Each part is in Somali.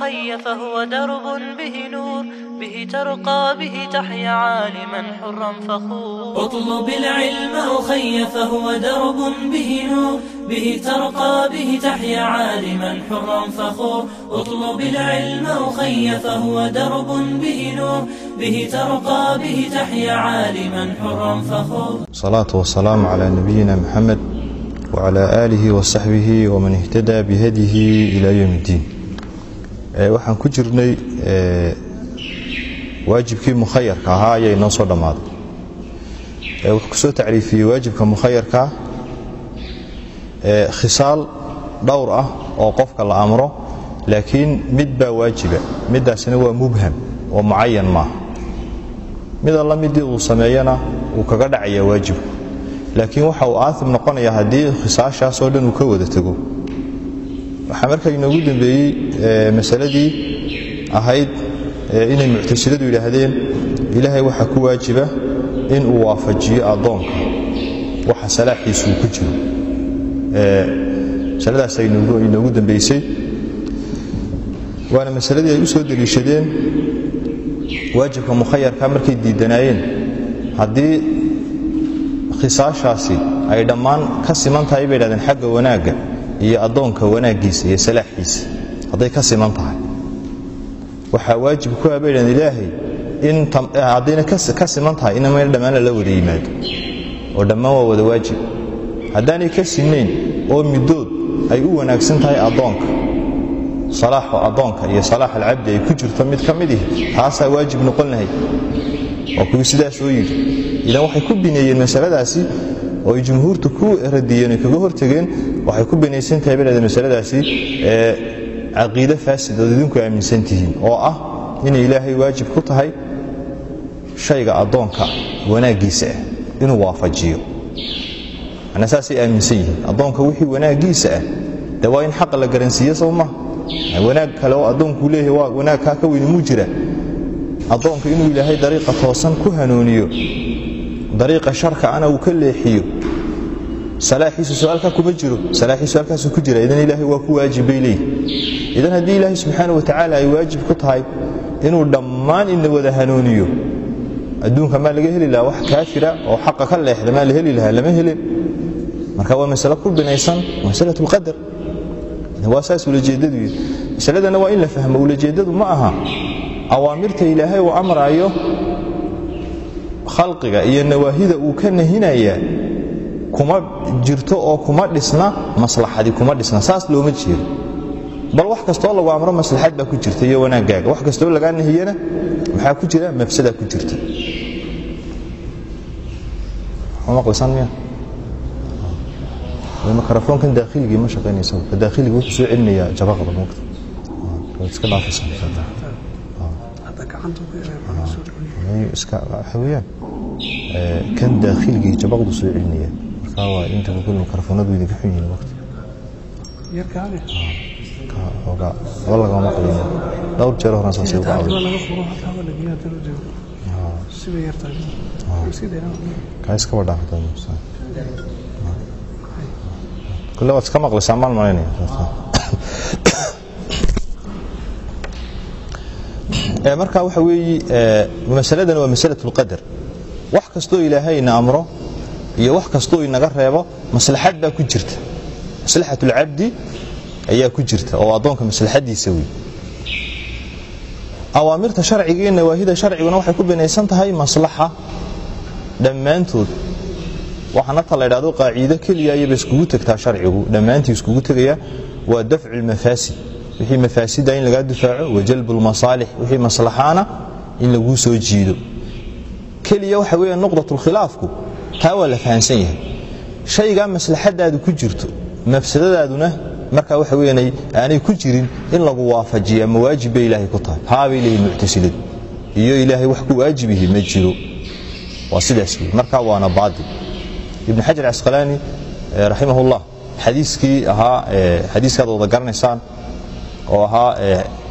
الخي فهو درب به نور به ترقى به تحيا عالما حرا فخور اطلب العلم أخي فهو درب به نور به ترقى به تحيا عالما حرا فخور اطلب العلم أخي فهو درب به نور به ترقى به تحيا عالما حرا فخور صلاة والسلام على نبينا محمد وعلى آله وصحبه ومن اهتدى بهديه إلى يوم الدين waxaan ku jirnay waajibkii mukhayarka ahaa ayay noo soo dhammaaday wuxuu ku soo tacriifiyey waajibka mukhayarkaa khisaal dhowr ah oo qofka la amro laakiin mid baa waajiba middaasina waa mubham oo mucayan maaha. Mid alla midii uu sameeyana uu kaga dhacaya waajibku. Laakiin waxa uu aaim noqonaya haddii khisaashaasoo dhan uu ka wada tego waxaa markaa inoogu dambeeyey masaladii ahayd inay muctasiladu yidhaahdeen ilaahay waxaa ku waajiba in uu waafajiyo addoonka. Waxa salaaxiisuu ku jiro. Masaladaasa inoogu dambaysay waana masaladii ay u soo deliishadeen waajibka mukhayarka markay diidanaayeen. Haddii khisaashaasi ay dhammaan ka siman tahay bay dhahdeen xagga wanaagga iyo addoonka wanaaggiisa iyo salaaxiisa. Hadday ka siman tahay. Waxaa waajib ku ah bay dhahdeen ilaahay in haddayna ka siman tahay inamayna dhammaan lala wada yimaado. Oo dhammaan waa wada waajib. Haddaanay ka sinnayn oo middood ay u wanaagsan tahay addoonka salaaxu addoonka iyo salaax alcabdi ay ku jirto mid ka mid ihi taasaa waajib noqon lahayd. Waa kuwii sidaas oo yidhi. Idan waxay ku bineeyeen masaladaasi oo ay jumhuurtu ku radiyeen oy kaga hortegeen waxay ku binaysan tahay bay masaladaasi ee caqiide faasid ood idinku aaminsan tihiin oo ah inay ilaahay waajib ku tahay shayga addoonka wanaaggiisa ah inuu waafajiyo. Macnaa saasay aaminsan yihiin. Addoonka wixii wanaaggiisa ah de waa in xaqa la garansiiye sow maha wanaag kale oo addoonkuu leeyahay waa wanaag kaa ka weyni muu jira? Addoonka inuu ilaahay dariiqa toosan ku hanuuniyo dariiqa sharka ana uu ka leexiyo. Salaaxiisu su'aalkaa kuma jiro. Salaaxiisu halkaasuu ku jira. Idan ilaahay waa ku waajib bay leeyihi idan haddii ilaahay subxaana wa tacaala ay waajib ku tahay inuu dhammaan ina wada hanuuniyo adduunka maa laga heli lahaa? Wax kaafira oo xaqa ka leexda maa la heli lahaa? Lama helin. Marka waa masalo ku binaysan lqadar waa saas ulajeedadu masaladana waa in la fahmo. Ulajeedadu ma aha. Awaamirta ilaahay uu amraayo khalqiga iyo nawaahida uu ka nahinaya kuma jirto oo kuma dhisna maslaxadi kuma dhisna saas looma jeedo bal wax kastoo lagu amro maslaxad baa ku jirta iyo wanaaggaaga. Wax kastoo lagaa nahiyana maxaa ku jira? Mafsada ku jirta. Mikrofoonkan daakhilgii ma shaqaynaysa daakhiligi wuxuu soo celinayaa jabaqda mugta iska dhaafaysa iska waxa weeyaan kan daakhilgii jabaqdu soo celinaya. Marka waa inta kul mikrofoonadu idinka xun yihiin waqti. Lagama dhowr jeer horan saasay u dhacday kaa iskaba dhaafata kule waad iska maqlaysaa maal malaynaya marka waxa weeyi masaladan waa masalat اlqadar wax kastoo ilaahayna amro iyo wax kastoo inaga reebo maslaxad baa ku jirta. Maslaxat اlcabdi ayaa ku jirta oo addoonka maslaxadiisa wey awaamirta sharciga iyo nawaahida sharciguna waxay ku binaysan tahay maslaxa dhammaantood. Waxaana la ydhahdo qaaciido keliya ayaba iskugu tegtaa sharcigu. Dhammaantii iskugu tegaya waa dafcu lmafaasid wixii mafaasida in lagaa difaaco wa jalbu lmasaalix wixii maslaxaana in laguu soo jiido keliya waxa weya nuqdatulkhilaafku taa waa la fahamsan yahay. Shaygaa maslaxadaadu ku jirto mafsadadaaduna markaa waxa weyan aanay ku jirin in lagu waafajiya ma waajib bay ilaahay ku tahay. Haabay leeyihiin muctasiladu iyo ilaahay wax ku waajib yihi ma jiro. Waa sidaas wey marka waana baadil ibn xajar casqalaani raximah ullah xadiiskii ahaa xadiiskaad wada garanaysaan oo ahaa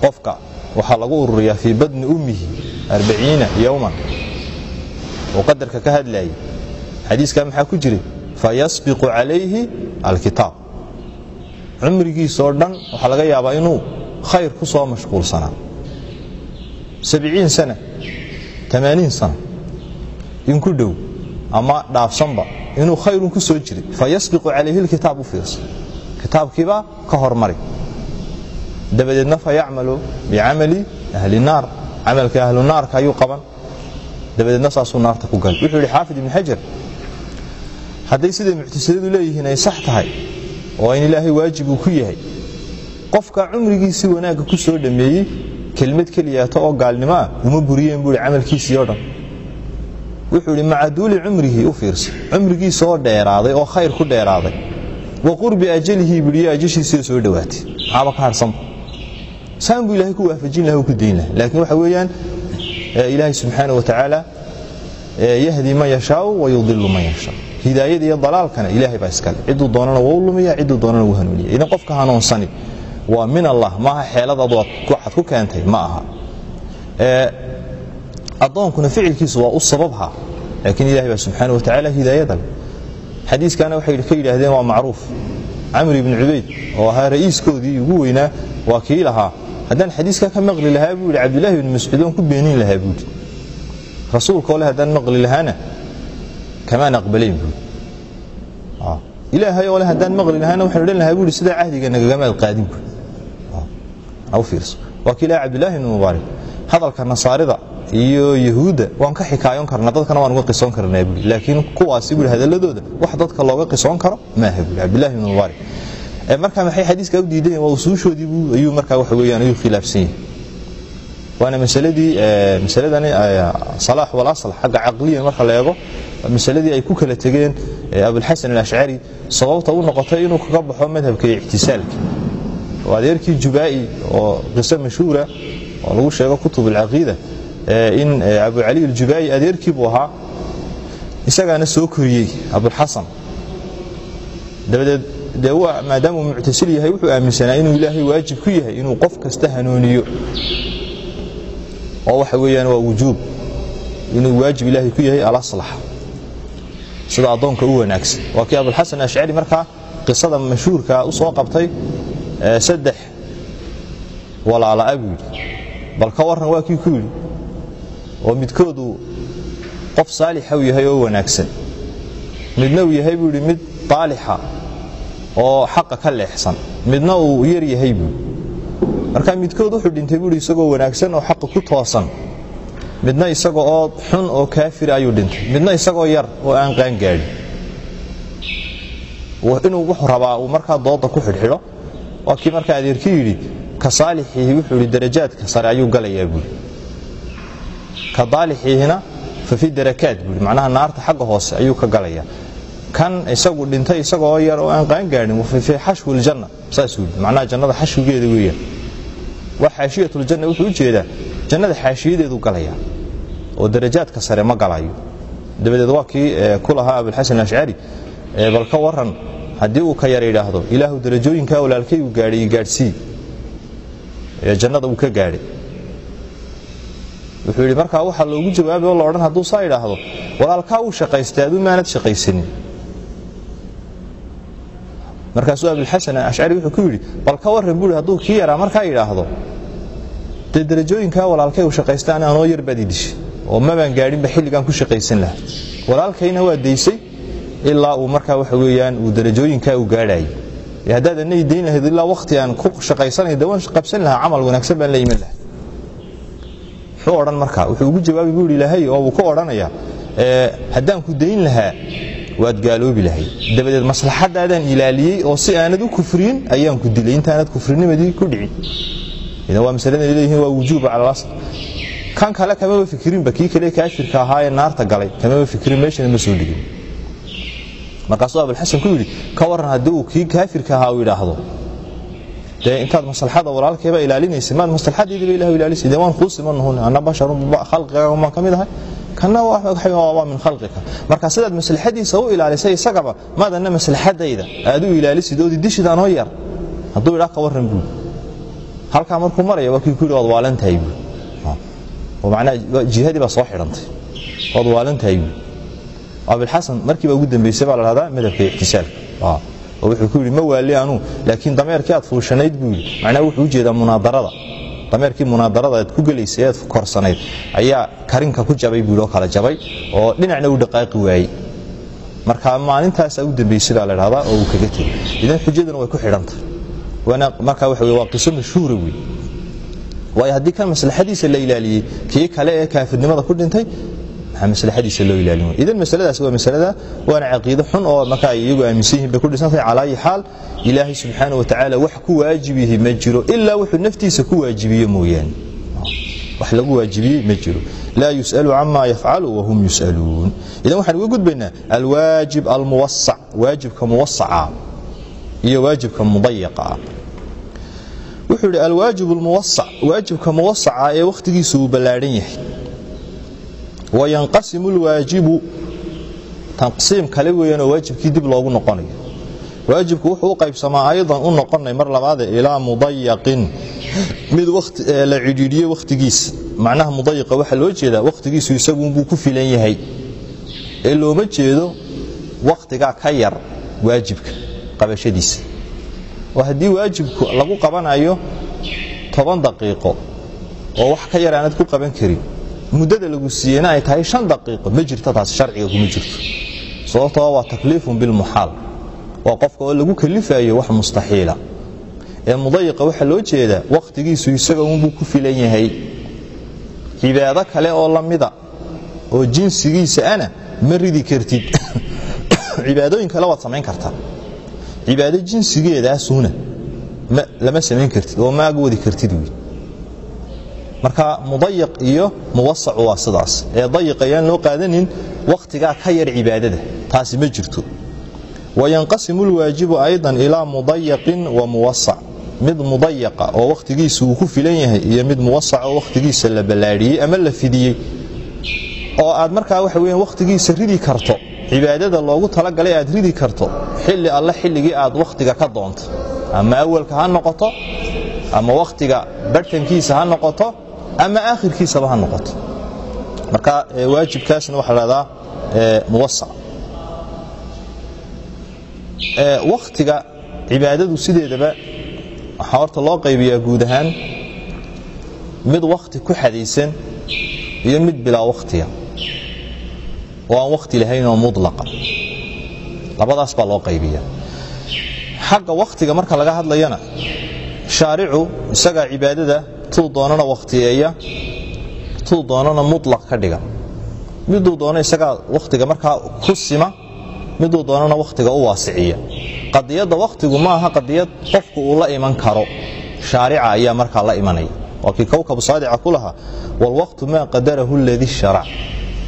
qofka waxaa lagu ururiyaa fii badni ummihi arbaciina yowman oo qadarka ka hadlayay. Xadiiskaa maxaa ku jiray? Fayasbiqu calayhi alkitaab. Cumrigiisoo dhan waxaa laga yaabaa inuu khayr ku soo mashquulsanaa. Sana amaaniin sana in ku dhow ama dhaafsanba inuu khayrun ku soo jiray. Fa yasbiqu calayhi lkitaab u fiirso kitaabkiibaa ka hormari. Dabadeedna fa yacmalu bicamali ahli naar. Camalka ahlu naarka ayuu qaban dabadeedna saasuu naarta ku gal wuxuu yidhi xaafid ibni xajar hadday siday muctasiladu leeyihiin ay sax tahay oo in ilaahay waajib uu ku yahay qofka cumrigiisii wanaagga ku soo dhammeeyey kelmad keliyaato oo gaalnimo ah uma buriyeen buu ihi camalkiisii oo dhan. Wuxuu idhi maca duuli cumrihi u fiirsa cumrigiisa oo dheeraaday oo khayr ku dheeraaday wa qurbi ajalihii buiyo ajashiisii soo dhowaatay. Maxaaba ka harsanba saan buu ilahay ku waafajin laha ku dayn laha laakiin waxa weeyaan ilaahay subxaana wa tacaala yahdi man yashaau wa yudilu man yashaa hidaayada iyo dalaalkana ilaahay baa iskale ciduu doonana waa u lumiya ciduu doonana wuu hanuuniya idan qofka hanuunsani waa min allah maaha xeeladaadu waxaad ku keentay ma aha. Addoonkuna ficilkiisu waa u sababha laakiin ilahay baa subxaana wa tacaala hidaayada leh. Xadiiskana waxay ka yidhaahdeen waa macruuf. Camri ibni cubayd oo ahaa ra'iiskoodii ugu weynaa waa kii lahaa haddaan xadiiska ka maqli lahaa buu yidhi cabdillahi ibni mascuud oon ku beenin lahaa buuhi rasuulka ole haddaan maqli lahaana kamaan aqbalayn buui ilaahay ole haddaan maqli lahaana waxaan odhan lahaa buuhi sidaa cahdiga nagagamaad qaadin buui waa kii ilaha cabdillahi ibni mubaarak. Hadalka nasaarida iyo yahuudda waan ka xikaayon karnaa dadkana waan uga qisoon karnaa buui laakiin kuwaasi buui hadalladooda wax dadka looga qisoon karo maaha buui cabdillahi ibni mubaarak marka maxay xadiiska u diidayen waa usuushoodii ayuu markaa waxa weeyaan ayuu khilaafsan yahay. Waana masaladii masaladani salaax walasl xagga caqliyan marka la eego masaladii ay ku kala tegeen abulxasan alashcari sababta u noqotay inuu kaga baxo madhabka ictisaalka. Adeerkii jubaa'i oo qiso mashhuura oo lagu sheego kutub alcaqiida in abu cali aljubaa'i adeerkii buu ahaa isagaana soo koriyey abulxasan dabadeed dee maadaamuu muctasil yahay wuxuu aaminsanaa inuu ilaahay waajib ku yahay inuu qof kasta hanuuniyo oo waxa weeyaan waa wujuub. Inuu waajib ilaahay ku yahay alaslax sida addoonka u wanaagsan. Waa kii abulxasan ashcari markaa qisada mashhuurka u qabtay saddex walaala'a buu yidhi. Bal ka warran waa kii ku yidhi oo midkoodu qof saalixa uu yahay oo wanaagsan. Midna uu yahay buu yidhi mid daalixa oo xaqa ka leexsan. Midna uu yar yahay buu. Marka midkood wuxuu dhintay buui isagoo wanaagsan oo xaqa ku toosan. Midna isaga oo xun oo kaafir ayuu dhintay. Midna isagoo yar oo aan qaangaadhin. Inuu wuxuu rabaa uu markaa dooda ku xidhxidho. Waa kii markaa adeerkii yidhi ka saalixiihi wuxuu yidhi darajaadka sare ayuu galayaa buui ka daalixiihina fa fi darakaat buui macnaha naarta xagga hoose ayuu ka galayaa kan isagu dhintay isagoo yar oo aan waa xaashiyatuljanna wuxuu u jeedaa jannada xaashiyadeedu galaya oo darajaadka sare ma galayo dabadeed waa kii ku lahaa abulxasan ashcari bal ka waran haddii uu ka yar idhaahdo ilaahu darajooyinkaa walaalkay uu gaadhay gaadhsii jannada uu ka gaadhay. Wuxuu yidhi markaa waxaa loogu jawaabay oo la odhan hadduu saa idhaahdo walaalkaa uu shaqaystay aduu maanad shaqaysanin markaasuu abulxasan ashcari wuxuu ku yidhi bal ka warran buui hadduu kii yaraa markaa idhaahdo dee darajooyinkaa walaalkay uu shaqaysta ani anoo yar oo mabaan gaadhinba xilligaan ku shaqaysan lahaa. Walaalkayna waa daysay ilaa uu markaa waxa weeyaan uu darajooyinkaa uu gaadhayay haddaad anay dayn lahayd ilaa wakhti aan ku shaqaysanay de waan qabsan lahaa camal wanaagsan baan la iman lahaa. Muxuu odhan markaa wuxuu ugu jawaabi buu yidhi ilaahay oo uu ku odhanayaa haddaan ku dayn lahaa waad gaaloobi lahayd. Dabadeed maslaxadaadaan ilaaliyey oo si aanad u kufriyin ayaan ku dilay. Intaanad kufrinimadii ku dhicin. Idan waa masalada leeyihiin waa wujuuba cala kan kale kamaba fikirinba kii kale kaafirka ahaa ee naarta galay kamaba fikirin meeshana ma soo dhigin. Markaasuu abulxasan ku yidhi ka warran haddii uu kii kaafirka ahaa uu idhaahdo dee intaad maslaxada walaalkeeba ilaalinaysa maad maslaxadeediiba ilahu ilaalisay dee waan kuu simanahun anna basharun khalqiga maan ka mid ahay kana waa min khalqika marka sidaad maslaxadiisa u ilaalisay isagaba maadanna maslaxadayda aad u ilaalisid oodi dishid anoo yar. Hadduu idhaa ka warran buui halkaa markuu maraya waa kii ku yidhi waad buui oo macnaha jihadii baa soo xidhantay. Waad waalantahay buui abilxasan markii baa ugu dambaysay baa la dhahdaa madhabka ictisaalka oo wuxuu ku yidhi ma waali anuu laakiin dameerkii aad fuushanayd buu yidhi. Macnaha wuxuu u munaadarada dameerkii munaadarada aad ku gelaysay aad korsanayd ayaa karinka ku jabay buu yidhi oo kala jabay oo dhinacna u dhaqaaqi waayey. Marka maalintaasaa u dambaysidaa la dhahdaa oo uu kaga tegey. Idan xujaduna way ku xidhantahay marka wey waa qiso mashhuura wey waayo haddii kan maslaxadiisa la ilaaliyey kii kale ee kaafirnimada ku dhintay maxaa maslaxadiisa loo ilaalin idan masaladaas waa masalada waana caqiido xun oo marka ay iyagu aaminsan yihiin bay ku dhisantahay calaa ayi xaal ilaahay subxaana wa tacaala wax ku waajib yahay ma jiro ilaa wuxuu naftiisa ku waajibiye mooyaane. Wax lagu waajibiyey ma jiro. Laa yus'alu cama yafcalu wahum yus'aluun. Idan waxaan uga gudbaynaa alwaajib almuwasac waajibka muwasaca iyo waajibka mudayaqa wuxuu yidhi alwaajib almuwasac waajibka muwasaca ee wakhtigiisu uu ballaadhan yahay wayanqasimu alwaajibu taqsiim kale weeyaanoo waajibkii dib loogu noqonayo waajibku wuxuu u qaybsamaa aydan u noqonay mar labaade ilaa mudayaqin. Mid la cidhiidhiye wakhtigiisa macnaha mudayaqa waxaa loo jeedaa wakhtigiisu isagunbuu ku filan yahay. Ee looma jeedo wakhtigaa ka yar waajibka qabashadiisa. Oo haddii waajibku lagu qabanayo toban daqiiqo oo wax ka yar aanad ku qaban karin muddada lagu siiyeyna ay tahay shan daqiiqo ma jirto taas sharciga kuma jirto. Sababtoo waa takliifun bilmuxaal waa qofka oo lagu kalifayo wax mustaxiila. Ee mudayiqa waxaa loo jeedaa wakhtigiisu isaga unbuu ku filan yahay. Cibaado kale oo lamida oo jinsigiisa ana ma ridi kartid. Cibaadooyin kale waad samayn kartaa. Cibaado jinsigeedaasuna lama samayn kartid oo ma agwadi kartid wy marka mudayiq iyo muwasacu waa sidaas. Ee dayiq ayaan loo qaadanin wakhtigaa ka yar cibaadada taasi ma jirto. Wayanqasimu lwaajibu aydan ilaa mudayaqin wa muwasac mid mudayaqa oo wakhtigiisa uu ku filan yahay iyo mid muwasac oo wakhtigiisa la ballaadhiyey ama la fidiyey. Oo aad markaa waxa weya wakhtigiisa ridi karto cibaadada loogu talagalay aad ridi karto xilli alle xilligii aad wakhtiga ka doonto. Ama awalka ha noqoto ama wakhtiga barhtankiisa ha noqoto ama aakhirkiisaba ha noqoto. Marka waajibkaasna waxaa lahahdaa muwasac wakhtiga cibaadadu sideedaba waxaa horta loo qaybiyaa guud ahaan mid wakhti ku xadaysan iyo mid bilaa wakhtiga oo aan wakhti lahayn oo mudlaqa. Labadaas baa loo qaybiya xagga wakhtiga marka laga hadlayana shaaricu isagaa cibaadada tuu doonana wakhtiyeeya tuu doonana mutlaq ka dhiga. Miduu doono isagaa wakhtiga markaa ku sima miduu doonana wakhtiga u waasiciya. Qadiyadda wakhtigu ma aha qadiyad qofku uu la iman karo. Shaarica ayaa markaa la imanaya. Waa kii kowkabu saadica ku lahaa walwaqtu maa qadarahu ladii sharac.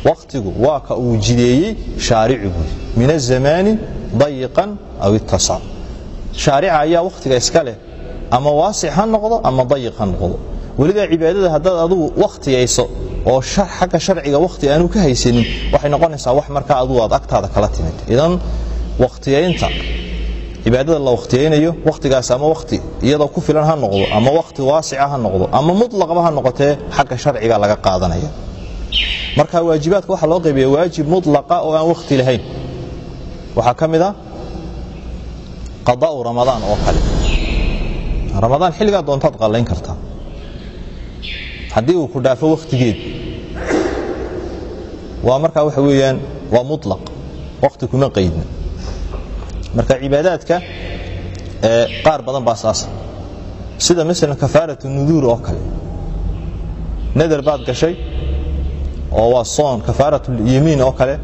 Wakhtigu waa ka uu jideeyey shaaricu buuri min azamaani dayiqan aw ittasac shaarica ayaa wakhtiga iska leh ama waasic ha noqdo ama dayiq ha noqdo welidaa cibaadada haddaad adugu wakhtiyayso oo xagga sharciga wakhti aanu ka haysanin waxay noqonaysaa wax markaa adugu aad agtaada kala timid. Idan wakhtiyaynta cibaadada la wakhtiyaynayo wakhtigaas ama wakhti iyadoo ku filan ha noqdo ama wakhti waasica ha noqdo ama mutlaqba ha noqotee xagga sharciga laga qaadanaya. Marka waajibaadka waxaa loo qaybiya waajib mutlaqa oo aan wakhti lahayn. Waxaa ka mid a qadaa'u ramadaan oo kale. Ramadaan xilligaa doontaad qallayn kartaa haddii uu ku dhaafo wakhtigeed waa markaa waxa weeyaan waa mutlaq wakhti kuma qaydna marka cibaadaadka qaar badan baa saasa sida masalan kafaaratu nuduur oo kale. Nadar baad gashay oo waa soon kafaaratulyamiin oo kale